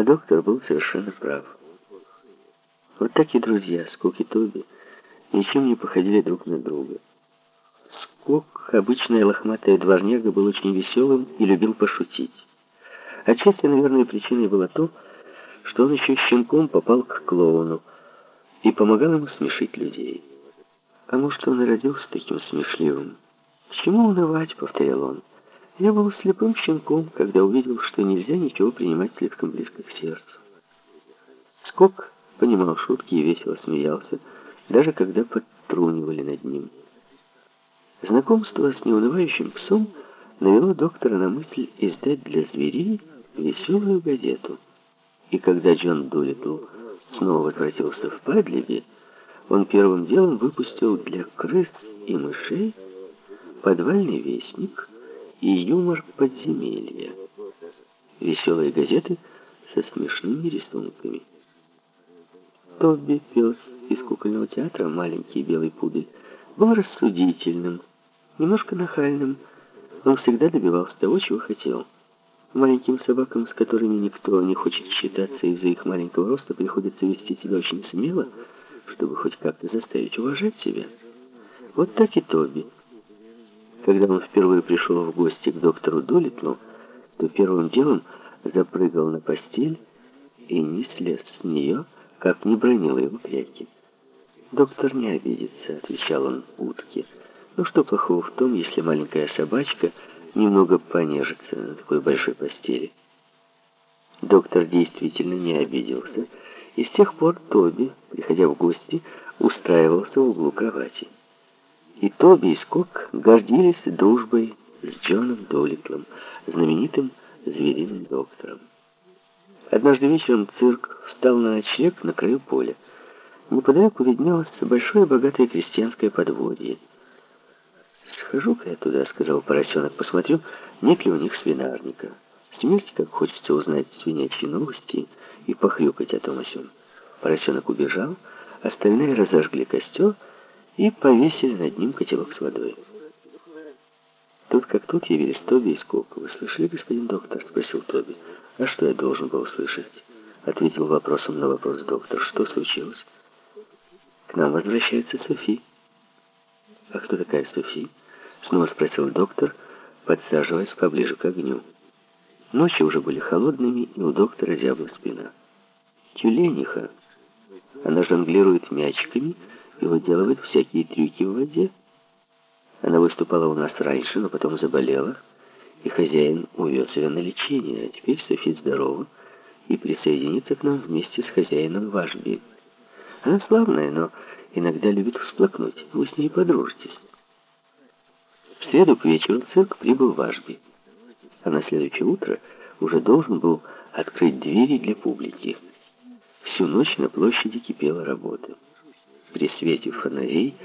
А доктор был совершенно прав. Вот так и друзья, Скок и Тоби, ничем не походили друг на друга. Скок, обычная лохматая дворняга, был очень веселым и любил пошутить. Отчасти, наверное, причиной было то, что он еще щенком попал к клоуну и помогал ему смешить людей. А может, он и родился таким смешливым. «К чему унывать?» — повторял он. «Я был слепым щенком, когда увидел, что нельзя ничего принимать слишком близко к сердцу». Скок понимал шутки и весело смеялся, даже когда подтрунивали над ним. Знакомство с неунывающим псом навело доктора на мысль издать для зверей веселую газету. И когда Джон Дулитл снова возвратился в Падлиби, он первым делом выпустил для крыс и мышей подвальный вестник и юмор подземелья. Веселые газеты со смешными рисунками. Тобби, пес из кукольного театра, маленький белый пудель, был рассудительным, немножко нахальным. Он всегда добивался того, чего хотел. Маленьким собакам, с которыми никто не хочет считаться из-за их маленького роста, приходится вести себя очень смело, чтобы хоть как-то заставить уважать себя. Вот так и Тоби. Когда он впервые пришел в гости к доктору Долитлу, то первым делом запрыгал на постель и не слез с нее, как не бронил его пряки. «Доктор не обидится», — отвечал он утке. «Ну что плохого в том, если маленькая собачка немного понежится на такой большой постели?» Доктор действительно не обиделся, и с тех пор Тоби, приходя в гости, устраивался в углу кровати. И Тоби и Скок гордились дружбой с Джоном Долитлом, знаменитым звериным доктором. Однажды вечером цирк встал на ночлег на краю поля. Неподалеку виднелось большое богатое крестьянское подворье. «Схожу-ка я туда», — сказал поросенок, — «посмотрю, нет ли у них свинарника. Смерть, как хочется узнать свинячьи новости и похрюкать о том о сём». Поросенок убежал, остальные разожгли костер и повесили над ним котелок с водой. Тут как тут явились Тоби и Скок. «Вы слышали, господин доктор?» — спросил Тоби. «А что я должен был слышать?» — ответил вопросом на вопрос доктор. «Что случилось?» «К нам возвращается Софи». «А кто такая Софи?» — снова спросил доктор, подсаживаясь поближе к огню. Ночи уже были холодными, и у доктора зябла спина. «Тюлениха. Она жонглирует мячиками и выделывает всякие трюки в воде». Она выступала у нас раньше, но потом заболела, и хозяин увез ее на лечение. А теперь Софи здорова и присоединится к нам вместе с хозяином Вашби. Она славная, но иногда любит всплакнуть. Вы с ней подружитесь. В среду к вечеру цирк прибыл Вашби, а на следующее утро уже должен был открыть двери для публики. Всю ночь на площади кипела работа. При свете фонарей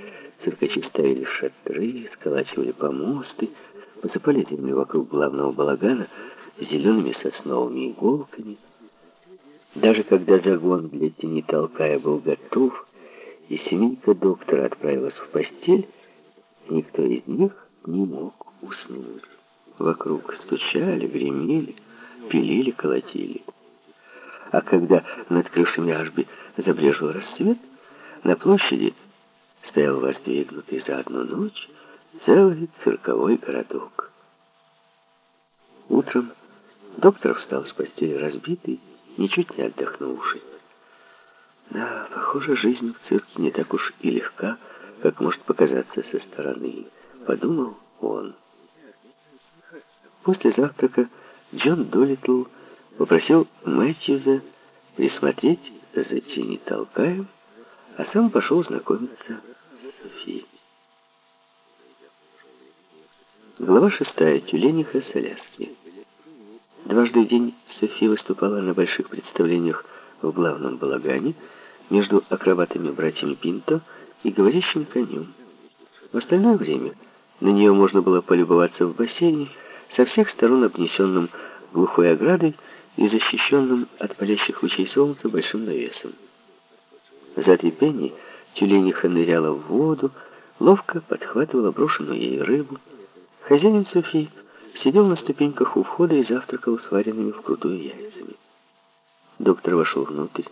Циркачи ставили шатры, сколачивали помосты, посыпали землю вокруг главного балагана зелеными сосновыми иголками. Даже когда загон для тени толкая был готов, и семейка доктора отправилась в постель, никто из них не мог уснуть. Вокруг стучали, гремели, пилили, колотили. А когда над крышами Ашби забрежил рассвет, на площади стоял воздвигнутый за одну ночь целый цирковой городок. Утром доктор встал с постели разбитый, ничуть не отдохнувший. Да, похоже, жизнь в цирке не так уж и легка, как может показаться со стороны, подумал он. После завтрака Джон Долитл попросил Мэтьюза присмотреть за Тини Толкаем, а сам пошел знакомиться Софии. Глава шестая. Тюлениха с Аляски. Дважды в день София выступала на больших представлениях в главном балагане между акробатами-братьями Пинто и говорящим конем. В остальное время на нее можно было полюбоваться в бассейне, со всех сторон обнесенным глухой оградой и защищенным от палящих лучей солнца большим навесом. За три пенни Тюлениха ныряла в воду, ловко подхватывала брошенную ей рыбу. Хозяин Софи сидел на ступеньках у входа и завтракал сваренными вкрутую яйцами. Доктор вошел внутрь.